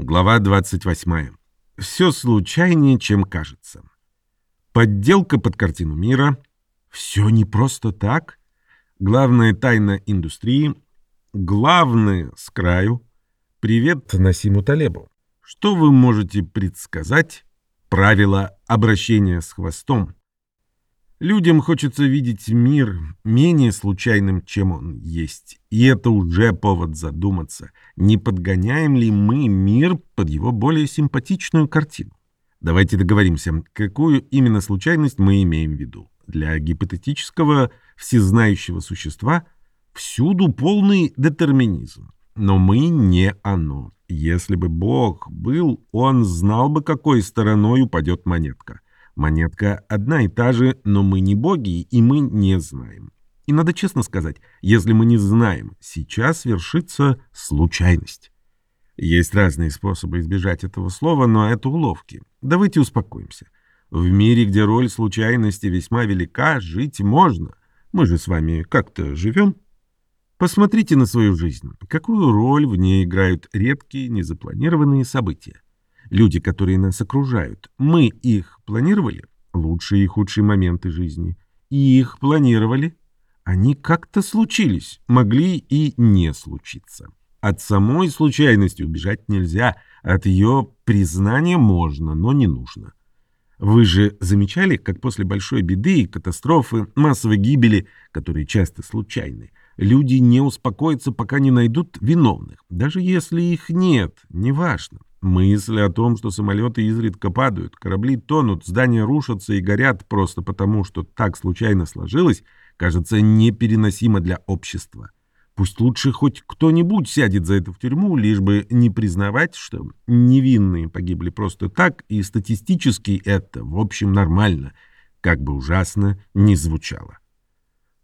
Глава 28. Все случайнее, чем кажется. Подделка под картину мира. Все не просто так. Главная тайна индустрии. Главное с краю. Привет Насиму Талебу. Что вы можете предсказать? Правила обращения с хвостом. Людям хочется видеть мир менее случайным, чем он есть. И это уже повод задуматься, не подгоняем ли мы мир под его более симпатичную картину. Давайте договоримся, какую именно случайность мы имеем в виду. Для гипотетического всезнающего существа всюду полный детерминизм. Но мы не оно. Если бы Бог был, он знал бы, какой стороной упадет монетка. Монетка одна и та же, но мы не боги, и мы не знаем. И надо честно сказать, если мы не знаем, сейчас вершится случайность. Есть разные способы избежать этого слова, но это уловки. Давайте успокоимся. В мире, где роль случайности весьма велика, жить можно. Мы же с вами как-то живем. Посмотрите на свою жизнь. Какую роль в ней играют редкие, незапланированные события? Люди, которые нас окружают. Мы их планировали? Лучшие и худшие моменты жизни. И их планировали? Они как-то случились, могли и не случиться. От самой случайности убежать нельзя, от ее признания можно, но не нужно. Вы же замечали, как после большой беды, катастрофы, массовой гибели, которые часто случайны, люди не успокоятся, пока не найдут виновных, даже если их нет, неважно. Мысль о том, что самолеты изредка падают, корабли тонут, здания рушатся и горят просто потому, что так случайно сложилось, кажется непереносимо для общества. Пусть лучше хоть кто-нибудь сядет за это в тюрьму, лишь бы не признавать, что невинные погибли просто так, и статистически это, в общем, нормально, как бы ужасно ни звучало.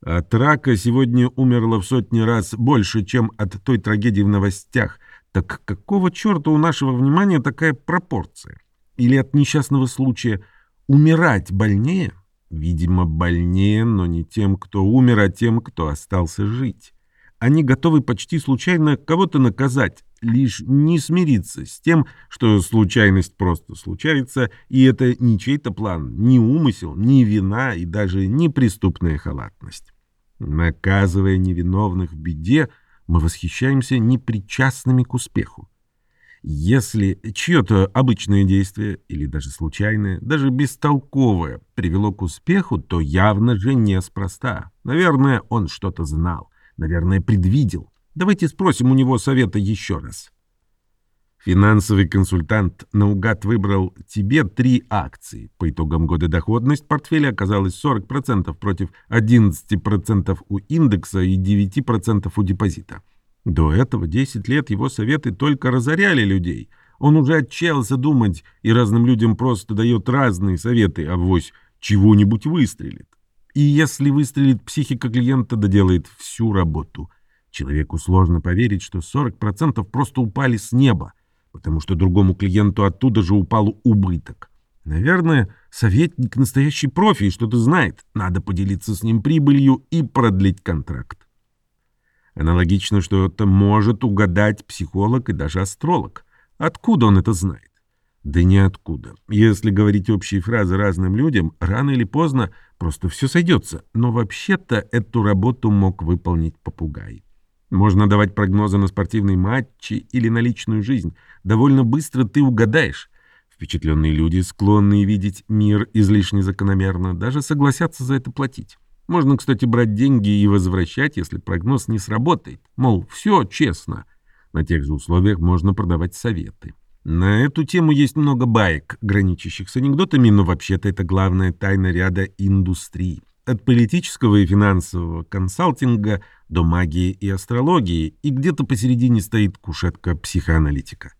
От рака сегодня умерло в сотни раз больше, чем от той трагедии в новостях – так какого черта у нашего внимания такая пропорция? Или от несчастного случая умирать больнее? Видимо, больнее, но не тем, кто умер, а тем, кто остался жить. Они готовы почти случайно кого-то наказать, лишь не смириться с тем, что случайность просто случается, и это не чей-то план, не умысел, не вина и даже не преступная халатность. Наказывая невиновных в беде, мы восхищаемся непричастными к успеху. Если чье-то обычное действие, или даже случайное, даже бестолковое, привело к успеху, то явно же неспроста. Наверное, он что-то знал, наверное, предвидел. Давайте спросим у него совета еще раз. Финансовый консультант наугад выбрал тебе три акции. По итогам года доходность портфеля оказалась 40% против 11% у индекса и 9% у депозита. До этого 10 лет его советы только разоряли людей. Он уже отчаялся думать и разным людям просто дает разные советы, а вось чего-нибудь выстрелит. И если выстрелит, психика клиента доделает всю работу. Человеку сложно поверить, что 40% просто упали с неба потому что другому клиенту оттуда же упал убыток. Наверное, советник настоящий профи и что-то знает. Надо поделиться с ним прибылью и продлить контракт. Аналогично, что это может угадать психолог и даже астролог. Откуда он это знает? Да ниоткуда. Если говорить общие фразы разным людям, рано или поздно просто все сойдется. Но вообще-то эту работу мог выполнить попугай. Можно давать прогнозы на спортивные матчи или на личную жизнь. Довольно быстро ты угадаешь. Впечатленные люди, склонные видеть мир излишне закономерно, даже согласятся за это платить. Можно, кстати, брать деньги и возвращать, если прогноз не сработает. Мол, все честно. На тех же условиях можно продавать советы. На эту тему есть много баек, граничащих с анекдотами, но вообще-то это главная тайна ряда индустрий. От политического и финансового консалтинга до магии и астрологии, и где-то посередине стоит кушетка психоаналитика.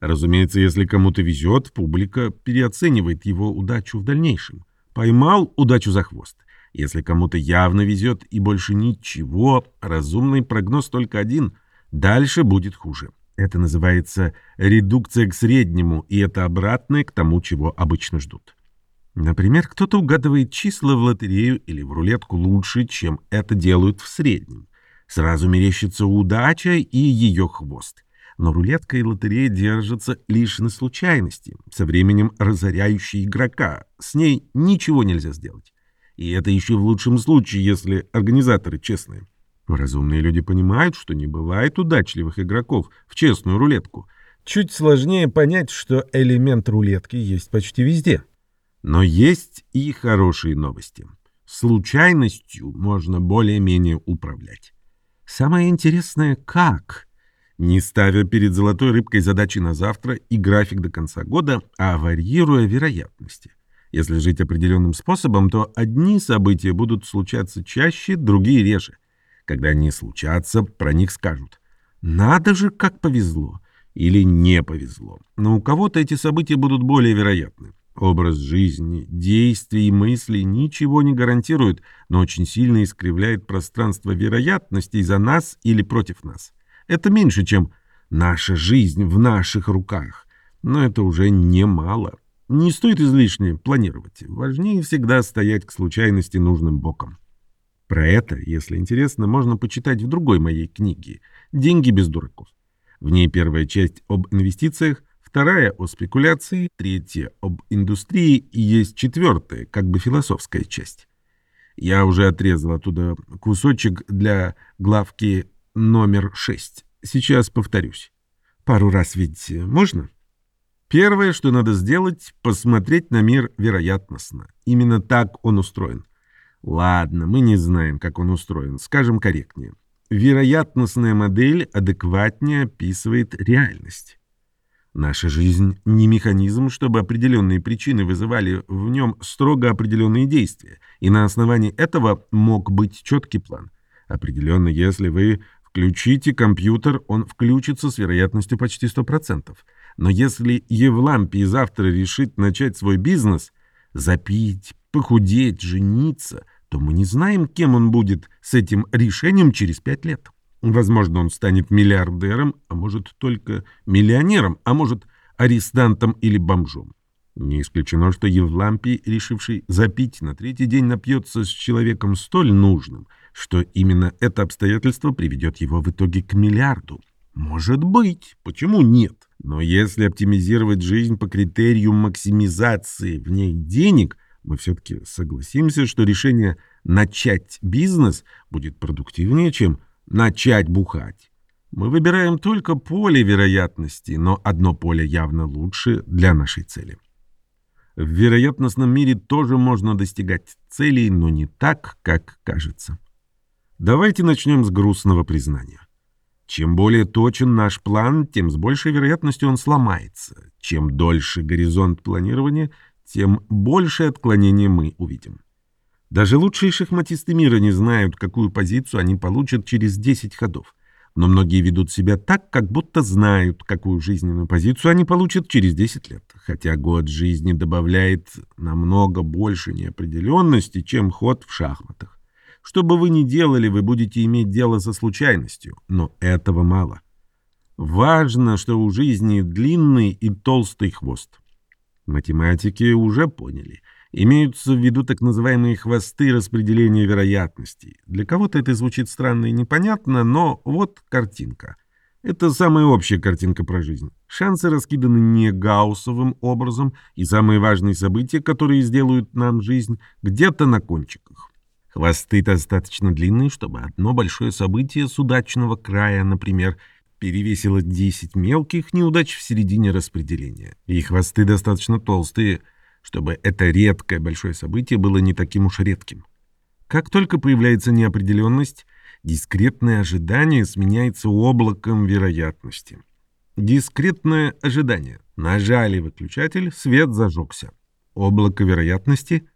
Разумеется, если кому-то везет, публика переоценивает его удачу в дальнейшем. Поймал удачу за хвост. Если кому-то явно везет и больше ничего, разумный прогноз только один – дальше будет хуже. Это называется редукция к среднему, и это обратное к тому, чего обычно ждут. Например, кто-то угадывает числа в лотерею или в рулетку лучше, чем это делают в среднем. Сразу мерещится удача и ее хвост. Но рулетка и лотерея держатся лишь на случайности, со временем разоряющей игрока. С ней ничего нельзя сделать. И это еще в лучшем случае, если организаторы честные. Разумные люди понимают, что не бывает удачливых игроков в честную рулетку. Чуть сложнее понять, что элемент рулетки есть почти везде. Но есть и хорошие новости. Случайностью можно более-менее управлять. Самое интересное — как? Не ставя перед золотой рыбкой задачи на завтра и график до конца года, а варьируя вероятности. Если жить определенным способом, то одни события будут случаться чаще, другие реже. Когда они случатся, про них скажут «надо же, как повезло» или «не повезло». Но у кого-то эти события будут более вероятны. Образ жизни, действий и мыслей ничего не гарантирует, но очень сильно искривляет пространство вероятностей за нас или против нас. Это меньше, чем «наша жизнь в наших руках», но это уже немало. Не стоит излишне планировать. Важнее всегда стоять к случайности нужным боком. Про это, если интересно, можно почитать в другой моей книге «Деньги без дураков». В ней первая часть об инвестициях, вторая о спекуляции, третья об индустрии и есть четвертая, как бы философская часть. Я уже отрезал оттуда кусочек для главки номер 6. Сейчас повторюсь. Пару раз ведь можно? Первое, что надо сделать, посмотреть на мир вероятностно. Именно так он устроен. Ладно, мы не знаем, как он устроен, скажем корректнее. Вероятностная модель адекватнее описывает реальность. Наша жизнь не механизм, чтобы определенные причины вызывали в нем строго определенные действия, и на основании этого мог быть четкий план. Определенно, если вы включите компьютер, он включится с вероятностью почти 100%. Но если Евлампий завтра решит начать свой бизнес, запить, похудеть, жениться, то мы не знаем, кем он будет с этим решением через пять лет. Возможно, он станет миллиардером, а может только миллионером, а может арестантом или бомжом. Не исключено, что Евлампий, решивший запить, на третий день напьется с человеком столь нужным, что именно это обстоятельство приведет его в итоге к миллиарду. Может быть, почему нет? Но если оптимизировать жизнь по критерию максимизации в ней денег, мы все-таки согласимся, что решение начать бизнес будет продуктивнее, чем начать бухать. Мы выбираем только поле вероятности, но одно поле явно лучше для нашей цели. В вероятностном мире тоже можно достигать целей, но не так, как кажется. Давайте начнем с грустного признания. Чем более точен наш план, тем с большей вероятностью он сломается. Чем дольше горизонт планирования, тем больше отклонений мы увидим. Даже лучшие шахматисты мира не знают, какую позицию они получат через 10 ходов. Но многие ведут себя так, как будто знают, какую жизненную позицию они получат через 10 лет. Хотя год жизни добавляет намного больше неопределенности, чем ход в шахматах. Что бы вы ни делали, вы будете иметь дело со случайностью, но этого мало. Важно, что у жизни длинный и толстый хвост. Математики уже поняли. Имеются в виду так называемые хвосты распределения вероятностей. Для кого-то это звучит странно и непонятно, но вот картинка. Это самая общая картинка про жизнь. Шансы раскиданы не гауссовым образом, и самые важные события, которые сделают нам жизнь, где-то на кончиках. Хвосты достаточно длинные, чтобы одно большое событие с удачного края, например, перевесило 10 мелких неудач в середине распределения. И хвосты достаточно толстые, чтобы это редкое большое событие было не таким уж редким. Как только появляется неопределенность, дискретное ожидание сменяется облаком вероятности. Дискретное ожидание. Нажали выключатель, свет зажегся. Облако вероятности.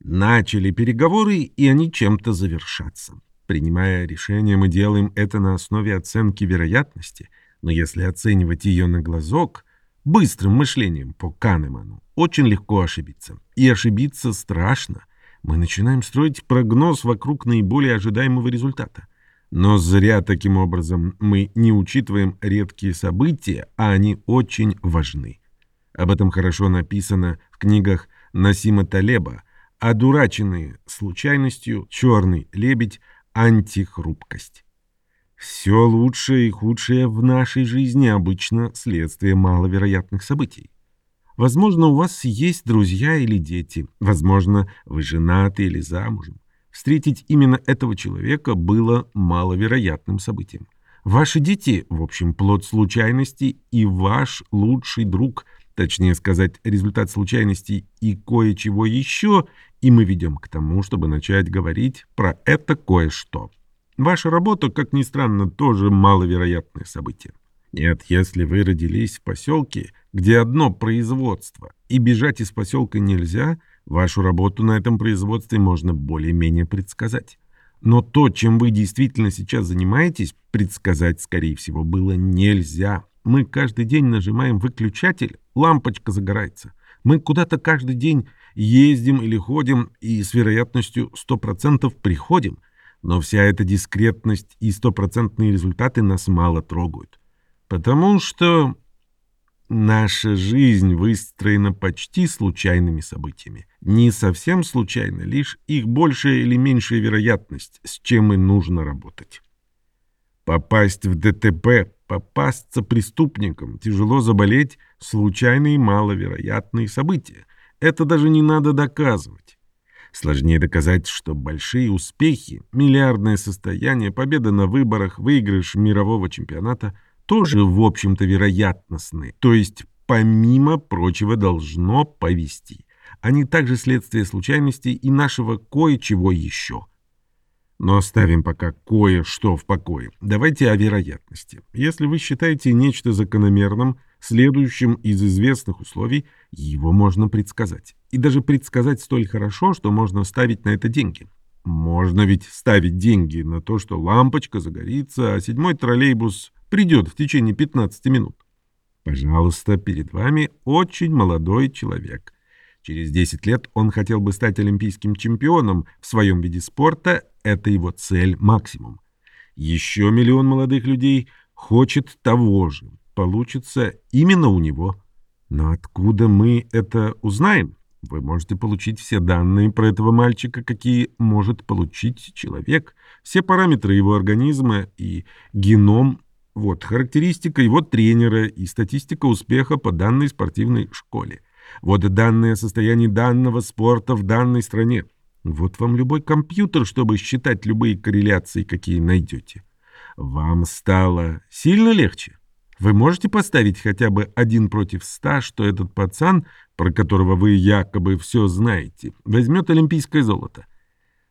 Начали переговоры, и они чем-то завершатся. Принимая решение, мы делаем это на основе оценки вероятности, но если оценивать ее на глазок, быстрым мышлением по Канеману, очень легко ошибиться. И ошибиться страшно. Мы начинаем строить прогноз вокруг наиболее ожидаемого результата. Но зря таким образом мы не учитываем редкие события, а они очень важны. Об этом хорошо написано в книгах Насима Талеба «Одураченные случайностью», «Черный лебедь», антихрупкость. Все лучшее и худшее в нашей жизни обычно следствие маловероятных событий. Возможно, у вас есть друзья или дети. Возможно, вы женаты или замужем. Встретить именно этого человека было маловероятным событием. Ваши дети, в общем, плод случайности и ваш лучший друг, точнее сказать, результат случайностей и кое-чего еще, и мы ведем к тому, чтобы начать говорить про это кое-что. Ваша работа, как ни странно, тоже маловероятное событие. Нет, если вы родились в поселке, где одно производство, и бежать из поселка нельзя, вашу работу на этом производстве можно более-менее предсказать. Но то, чем вы действительно сейчас занимаетесь, предсказать, скорее всего, было нельзя. Мы каждый день нажимаем выключатель, лампочка загорается. Мы куда-то каждый день ездим или ходим, и с вероятностью 100% приходим – но вся эта дискретность и стопроцентные результаты нас мало трогают. Потому что наша жизнь выстроена почти случайными событиями. Не совсем случайно, лишь их большая или меньшая вероятность, с чем и нужно работать. Попасть в ДТП, попасться преступником, тяжело заболеть – случайные маловероятные события. Это даже не надо доказывать. Сложнее доказать, что большие успехи, миллиардное состояние, победа на выборах, выигрыш мирового чемпионата тоже, в общем-то, вероятностны, то есть, помимо прочего, должно повести. Они также следствие случайностей и нашего кое-чего еще. Но оставим пока кое-что в покое. Давайте о вероятности. Если вы считаете нечто закономерным, следующим из известных условий, его можно предсказать. И даже предсказать столь хорошо, что можно ставить на это деньги. Можно ведь ставить деньги на то, что лампочка загорится, а седьмой троллейбус придет в течение 15 минут. Пожалуйста, перед вами очень молодой человек. Через 10 лет он хотел бы стать олимпийским чемпионом в своем виде спорта, это его цель максимум. Еще миллион молодых людей хочет того же, получится именно у него. Но откуда мы это узнаем? Вы можете получить все данные про этого мальчика, какие может получить человек, все параметры его организма и геном, вот характеристика его тренера и статистика успеха по данной спортивной школе. Вот данные о состоянии данного спорта в данной стране. Вот вам любой компьютер, чтобы считать любые корреляции, какие найдете. Вам стало сильно легче? Вы можете поставить хотя бы один против ста, что этот пацан, про которого вы якобы все знаете, возьмет олимпийское золото?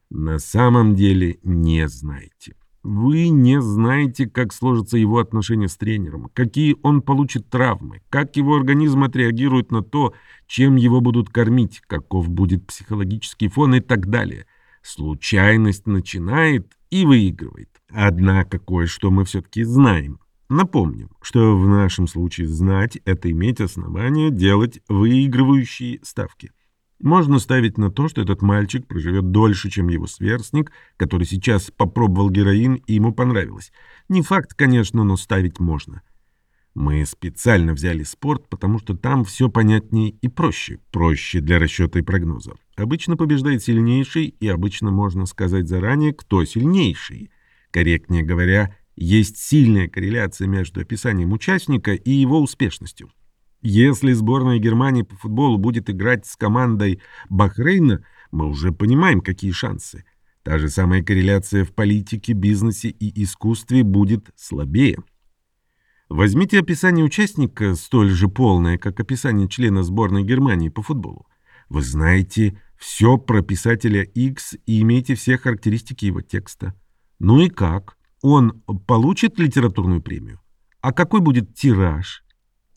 На самом деле не знаете. Вы не знаете, как сложатся его отношения с тренером, какие он получит травмы, как его организм отреагирует на то, чем его будут кормить, каков будет психологический фон и так далее. Случайность начинает и выигрывает. Однако кое-что мы все-таки знаем. Напомним, что в нашем случае знать — это иметь основания делать выигрывающие ставки. Можно ставить на то, что этот мальчик проживет дольше, чем его сверстник, который сейчас попробовал героин и ему понравилось. Не факт, конечно, но ставить можно. Мы специально взяли спорт, потому что там все понятнее и проще. Проще для расчета и прогноза. Обычно побеждает сильнейший, и обычно можно сказать заранее, кто сильнейший. Корректнее говоря, есть сильная корреляция между описанием участника и его успешностью. Если сборная Германии по футболу будет играть с командой Бахрейна, мы уже понимаем, какие шансы. Та же самая корреляция в политике, бизнесе и искусстве будет слабее. Возьмите описание участника, столь же полное, как описание члена сборной Германии по футболу. Вы знаете все про писателя X и имеете все характеристики его текста. Ну и как? Он получит литературную премию? А какой будет тираж?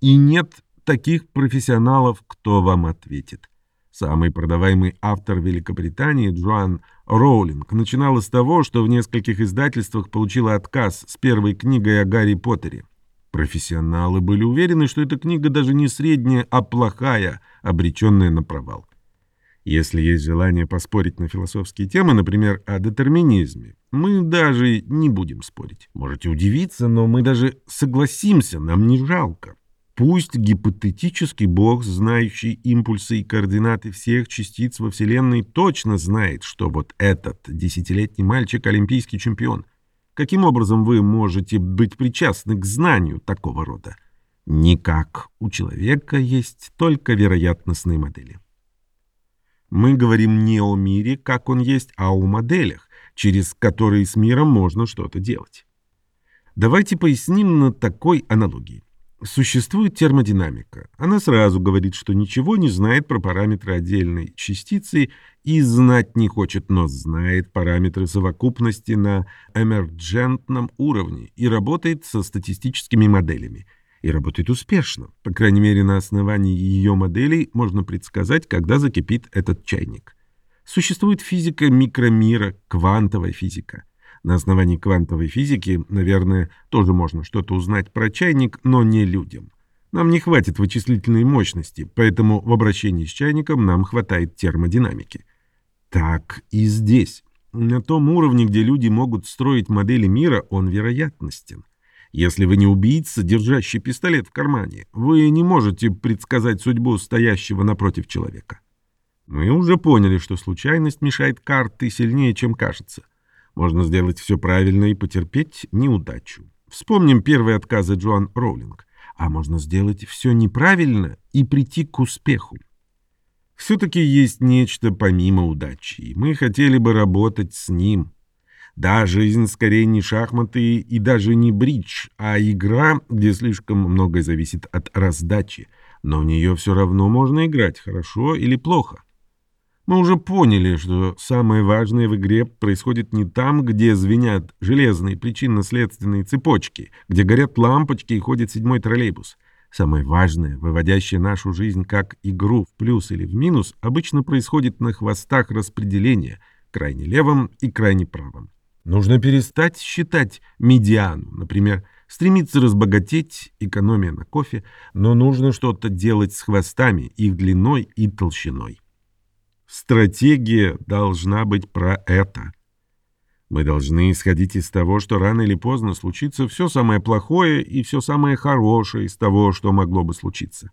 И нет таких профессионалов, кто вам ответит. Самый продаваемый автор Великобритании Джоан Роулинг начинала с того, что в нескольких издательствах получила отказ с первой книгой о Гарри Поттере. Профессионалы были уверены, что эта книга даже не средняя, а плохая, обреченная на провал. Если есть желание поспорить на философские темы, например, о детерминизме, мы даже не будем спорить. Можете удивиться, но мы даже согласимся, нам не жалко. Пусть гипотетический Бог, знающий импульсы и координаты всех частиц во Вселенной, точно знает, что вот этот десятилетний мальчик — олимпийский чемпион. Каким образом вы можете быть причастны к знанию такого рода? Никак. У человека есть только вероятностные модели. Мы говорим не о мире, как он есть, а о моделях, через которые с миром можно что-то делать. Давайте поясним на такой аналогии. Существует термодинамика. Она сразу говорит, что ничего не знает про параметры отдельной частицы и знать не хочет, но знает параметры совокупности на эмерджентном уровне и работает со статистическими моделями. И работает успешно. По крайней мере, на основании ее моделей можно предсказать, когда закипит этот чайник. Существует физика микромира, квантовая физика. На основании квантовой физики, наверное, тоже можно что-то узнать про чайник, но не людям. Нам не хватит вычислительной мощности, поэтому в обращении с чайником нам хватает термодинамики. Так и здесь. На том уровне, где люди могут строить модели мира, он вероятностен. Если вы не убийца, держащий пистолет в кармане, вы не можете предсказать судьбу стоящего напротив человека. Мы уже поняли, что случайность мешает карты сильнее, чем кажется. Можно сделать все правильно и потерпеть неудачу. Вспомним первые отказы Джоан Роулинг. А можно сделать все неправильно и прийти к успеху. Все-таки есть нечто помимо удачи, и мы хотели бы работать с ним. Да, жизнь скорее не шахматы и даже не бридж, а игра, где слишком многое зависит от раздачи, но в нее все равно можно играть хорошо или плохо. Мы уже поняли, что самое важное в игре происходит не там, где звенят железные причинно-следственные цепочки, где горят лампочки и ходит седьмой троллейбус. Самое важное, выводящее нашу жизнь как игру в плюс или в минус, обычно происходит на хвостах распределения, крайне левом и крайне правом. Нужно перестать считать медиану, например, стремиться разбогатеть, экономия на кофе, но нужно что-то делать с хвостами, их длиной и толщиной. Стратегия должна быть про это. Мы должны исходить из того, что рано или поздно случится все самое плохое и все самое хорошее из того, что могло бы случиться.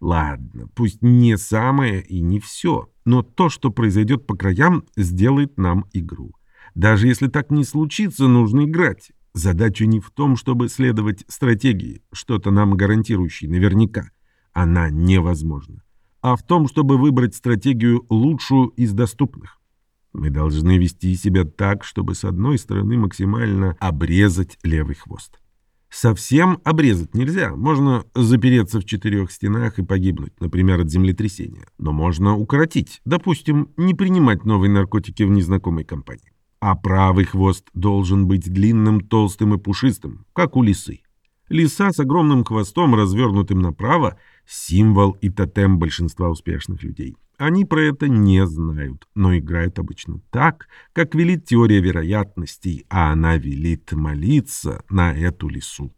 Ладно, пусть не самое и не все, но то, что произойдет по краям, сделает нам игру. Даже если так не случится, нужно играть. Задача не в том, чтобы следовать стратегии, что-то нам гарантирующей наверняка. Она невозможна а в том, чтобы выбрать стратегию лучшую из доступных. Мы должны вести себя так, чтобы с одной стороны максимально обрезать левый хвост. Совсем обрезать нельзя. Можно запереться в четырех стенах и погибнуть, например, от землетрясения. Но можно укоротить. Допустим, не принимать новые наркотики в незнакомой компании. А правый хвост должен быть длинным, толстым и пушистым, как у лисы. Лиса с огромным хвостом, развернутым направо, символ и тотем большинства успешных людей. Они про это не знают, но играют обычно так, как велит теория вероятностей, а она велит молиться на эту лису.